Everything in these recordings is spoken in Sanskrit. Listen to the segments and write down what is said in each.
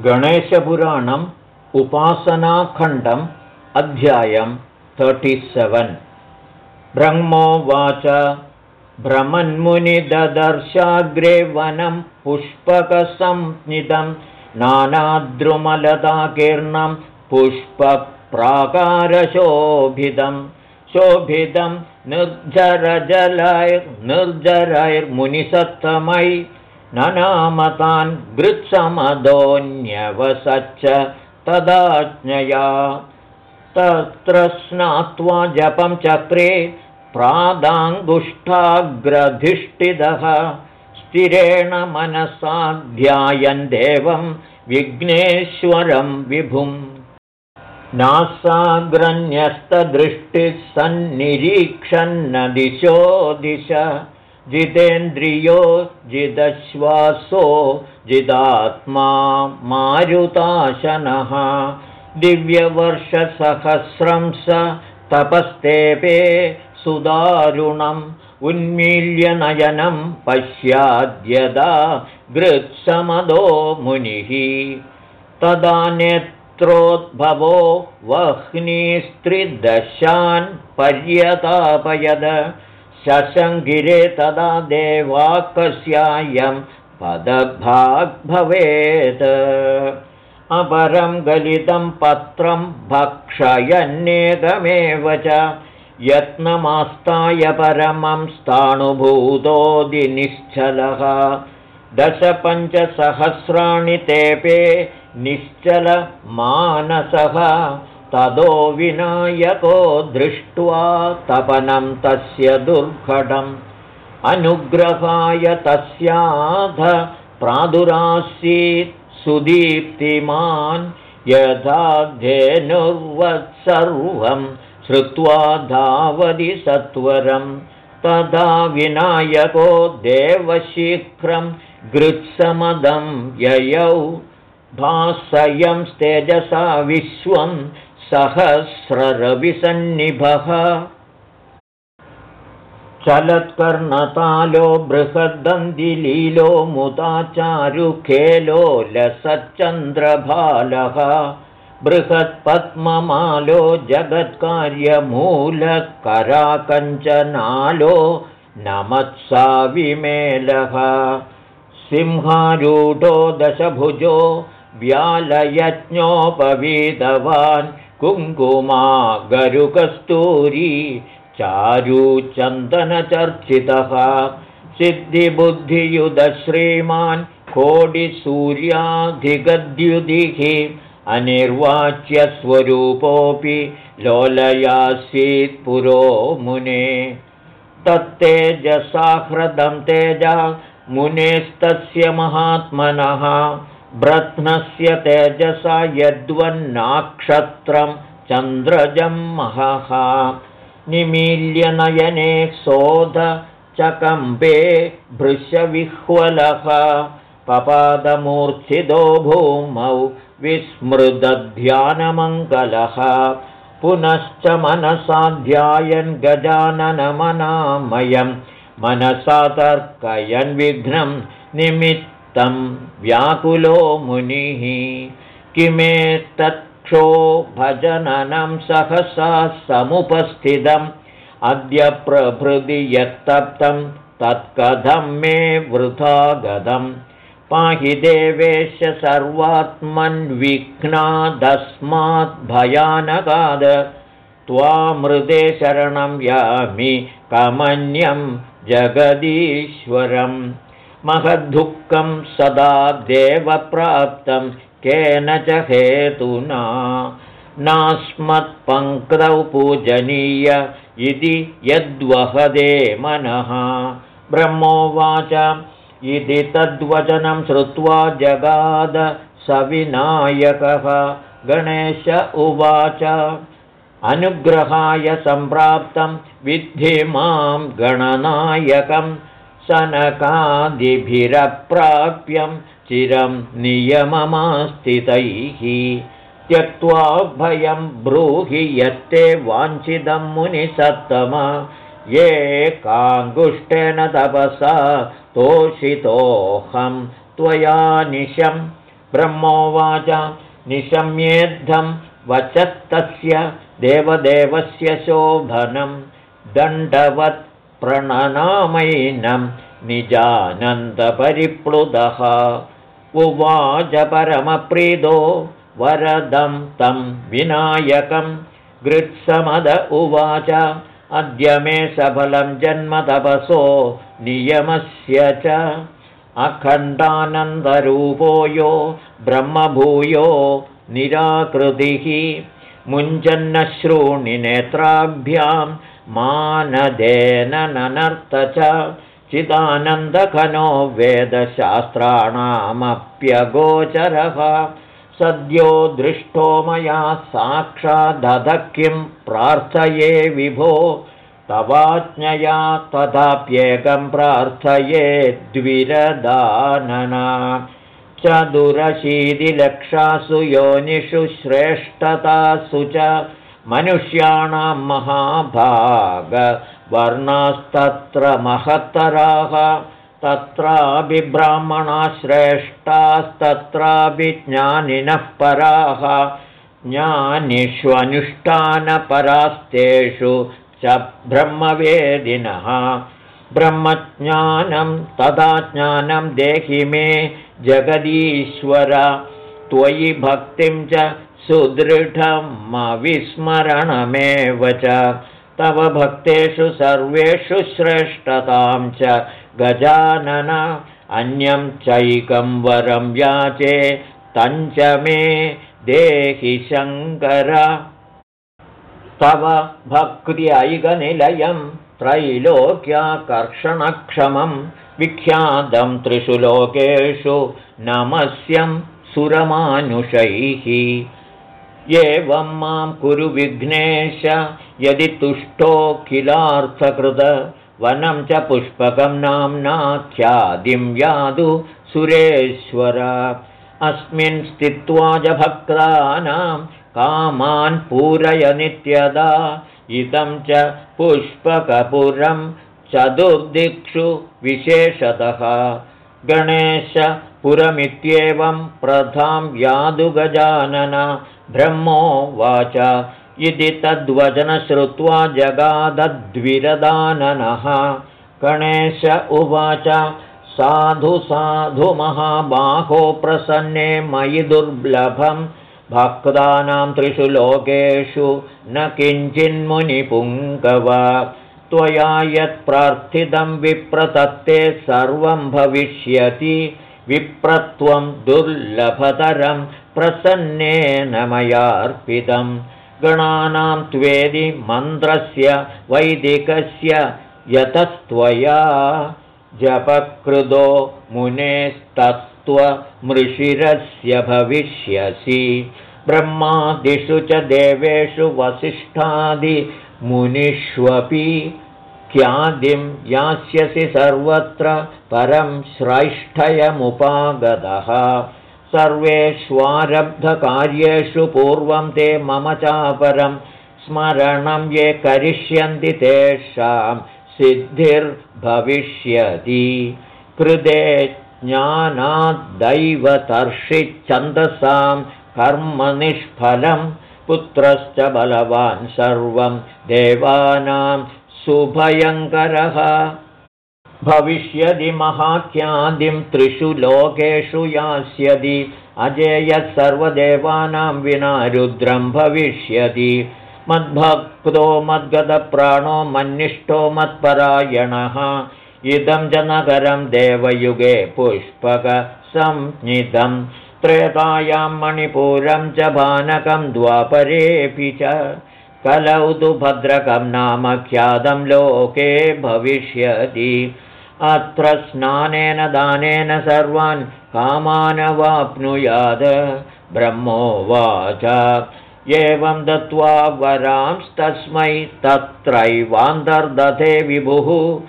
गणेशपुराणम् उपासनाखण्डम् अध्यायं तर्टिसेवन् ब्रह्मोवाच भ्रमन्मुनिददर्शाग्रे वनं पुष्पकसंज्ञितं नानाद्रुमलताकीर्णं पुष्पप्राकारशोभितं शोभितं निर्जरजलैर्निर्जरैर्मुनिसत्तमै ननामतान् गृत्समदोऽन्यवसच्च तदाज्ञया। तत्र स्नात्वा जपं चक्रे प्रादाङ्गुष्ठाग्रधिष्ठितः। स्थिरेण मनसा ध्यायन् देवं विघ्नेश्वरं विभुम् नासाग्रन्यस्तदृष्टिः सन्निरीक्षन्न दिशो दिश जितेन्द्रियो जिदश्वासो जिदात्मा मारुताशनः। दिव्यवर्षसहस्रं स तपस्तेपे सुदारुणम् उन्मील्यनयनं पश्याद्यदा गृत्समदो मुनिः। तदा नेत्रोद्भवो वह्निस्त्रिदशान् पर्यतापयद शशङ्गिरे तदा देवाकस्यायं पदभाग्भवेत्। अपरं गलितं पत्रं भक्षयन्नेकमेव च यत्नमास्ताय परमं स्थाणुभूतोदिनिश्चलः दशपञ्चसहस्राणि तेपे निश्चलमानसः तदो विनायको दृष्ट्वा तपनं तस्य दुर्घटम्। अनुग्रहाय तस्याध प्रादुरासीत् सुदीप्तिमान् यथा धेनुर्वत्सर्वं श्रुत्वा धावति सत्वरं। तदा विनायको देवशीघ्रं गृत्समदं ययौ। भासयं तेजसा विश्वं सहस्ररविसन्निभः। चलत्कर्णतालो बृहद्दन्दिलीलो मुदाचारुखेलो लसच्चन्द्रभालः। बृहत्पद्ममालो जगत्कार्यमूलकराकञ्चनालो नमत्साविमेलः। सिंहारूढो दशभुजो व्यालयज्ञोपवीतवान् कुङ्कुमा गरुकस्तूरी चारुचन्दनचर्चितः सिद्धिबुद्धियुधश्रीमान् कोटिसूर्याधिगद्युदिः अनिर्वाच्यस्वरूपोऽपि लोलयासीत् पुरो मुने। तत्तेजसाह्रदं तेजा मुनेस्तस्य महात्मनः ब्रत्नस्य तेजसा यद्वन्नाक्षत्रं चन्द्रजं महः। निमील्यनयने सोध चकम्पे भृशविह्वलः। पपादमूर्च्छितो भूमौ विस्मृदध्यानमङ्गलः। पुनश्च मनसाध्यायन् गजाननमनामयं। मनसा तर्कयन् विघ्नं निमित्तं व्याकुलो मुनिः। किमेतत्क्षो भजननं सहसा समुपस्थितम्। अद्य प्रभृति यत्तप्तं तत्कथं मे वृथा गतम् पाहि देवेश सर्वात्मन्विघ्नादस्माद्भयानकाद त्वामृदे शरणं यामि कमन्यं जगदीश्वरं महद्दुःखं सदा देवप्राप्तं केन च हेतुना। नास्मत्पङ्क्तौ पूजनीय इति यद्वहदे मनः। ब्रह्मोवाच इति तद्वचनं श्रुत्वा जगाद सविनायकः। गणेश उवाच अनुग्रहाय सम्प्राप्तं विद्धि मां गणनायकं सनकादिभिरप्राप्यं चिरं नियममास्थितैः। त्यक्त्वा भयं ब्रूहि यत्ते वाञ्छितं मुनिसत्तम। ये काङ्गुष्ठेन तपसा तोषितोऽहं त्वया निशं। ब्रह्मोवाच निशम्येद्धं वचस्तस्य देवदेवस्य शोभनं दण्डवत् प्रणनामैनं निजानन्दपरिप्लुतः। उवाच परमप्रीदो वरदं तं विनायकं। गृत्समद उवाच अद्य मे सफलं जन्मतपसो नियमस्य च। अखण्डानन्दरूपो यो ब्रह्मभूयो निराकृतिः। मुञ्जन्नश्रूणि नेत्राभ्यां मानदेन ननर्त च चिदानन्दघनो वेदशास्त्राणामप्यगोचरः। सद्यो दृष्टो मया साक्षादध किं प्रार्थये विभो तवाज्ञया तथाप्येकं प्रार्थये द्विरदानना। चतुरशीतिलक्षासु योनिषु श्रेष्ठतासु च मनुष्याणां महाभागवर्णास्तत्र महत्तराः तत्रापि ब्राह्मणाः श्रेष्ठास्तत्रापि ज्ञानिनः पराः। ज्ञानिष्वनुष्ठानपरास्तेषु च ब्रह्मवेदिनः। ब्रह्मज्ञानं तदा ज्ञानं देहि मे जगदीश्वर। त्वयि भक्तिं च सुदृढमविस्मरणमेव च। तव भक्तेषु सर्वेषु श्रेष्ठतां च। गजानन अन्यं चैकं वरं याचे तञ्च मे देहि शङ्कर। तव भक्त्यैकनिलयं त्रैलोक्याकर्षणक्षमं विख्यातं त्रिषु लोकेषु नमस्यं सुरमानुषैः एवं मां कुरु विघ्नेश यदि तुष्टोऽखिलार्थकृत वनं च पुष्पकं नाम्नाख्यादिं यादु सुरेश्वर। अस्मिन् स्थित्वा च भक्तानां कामान् पूरय नित्यदा इदं च पुष्पकपुरं चतुर्दिक्षु विशेषतः। गणेशपुरमित्येवं प्रथां यादुगजानन ब्रह्मोवाच इति तद्वचन श्रुत्वा जगादद्विरदाननः। गणेश उवाच साधु साधु महाबाहो प्रसन्ने मयि दुर्लभं। भक्तानां त्रिषु लोकेषु न किञ्चिन्मुनिपुङ्गव। त्वया यत्प्रार्थितं विप्रतत्ते सर्वं भविष्यति। विप्रत्वं दुर्लभतरं प्रसन्नेन मयार्पितं। गणानां त्वेदि मन्त्रस्य वैदिकस्य यतस्त्वया जपकृदो मुनेस्तत्त्वमृषिरस्य भविष्यसि। ब्रह्मादिषु च देवेषु वसिष्ठादिमुनिष्वपि ख्यादिं यास्यसि सर्वत्र परं श्रैष्ठयमुपागतः सर्वेष्वारब्धकार्येषु पूर्वं ते मम चापरं स्मरणं ये करिष्यन्ति तेषां सिद्धिर्भविष्यति। कृते ज्ञानाद्दैवतर्षिच्छन्दसां कर्मनिष्फलं पुत्रश्च बलवान् सर्वं देवानां सुभयङ्करः भविष्यति महाख्यादिं त्रिषु लोकेषु यास्यति अजेयः सर्वदेवानां विना रुद्रं भविष्यति। मद्भक्तो मद्गतप्राणो मन्निष्ठो मत्परायणः। इदं च नगरं देवयुगे पुष्पकसंज्ञितं त्रेतायां मणिपुरं च भानकं द्वापरेऽपि च। कलौ तु भद्रकं नाम ख्यातं लोके भविष्यति अत्र स्नानेन दानेन सर्वान् कामानवाप्नुयाद। ब्रह्मोवाच। एवं दत्त्वा वरांस्तस्मै तत्रैवान्तर्दधे विभुः।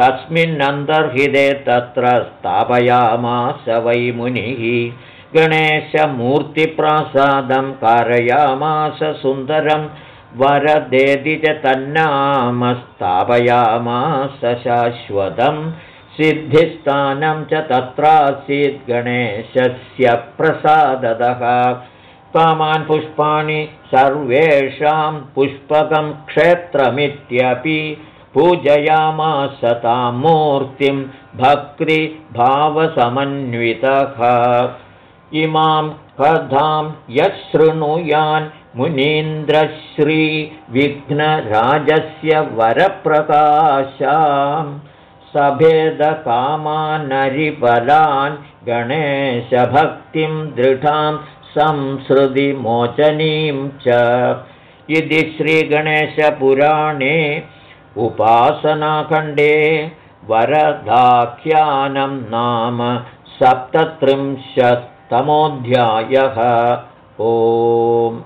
तस्मिन्नन्तर्हिते तत्र स्थापयामास वै मुनिः। गणेशमूर्तिप्रासादं कारयामास सुन्दरं वरदेति च तन्नाम स्थापयामास शाश्वतं सिद्धिस्थानं च तत्रासीत् गणेशस्य प्रसादतः। कामान् पुष्पाणि सर्वेषां पुष्पकं क्षेत्रमित्यपि पूजयामास तां मूर्तिं भक्तिभावसमन्वितः। इमां कथां यशृणुयान् मुनीन्द्रश्रीविघ्नराजस्य वरप्रकाशां सभेदकामानरिबलान् गणेशभक्तिं दृढां संसृतिमोचनीं च। इति श्रीगणेशपुराणे उपासनाखण्डे वरदाख्यानं नाम सप्तत्रिंशत्तमोऽध्यायः। ओम्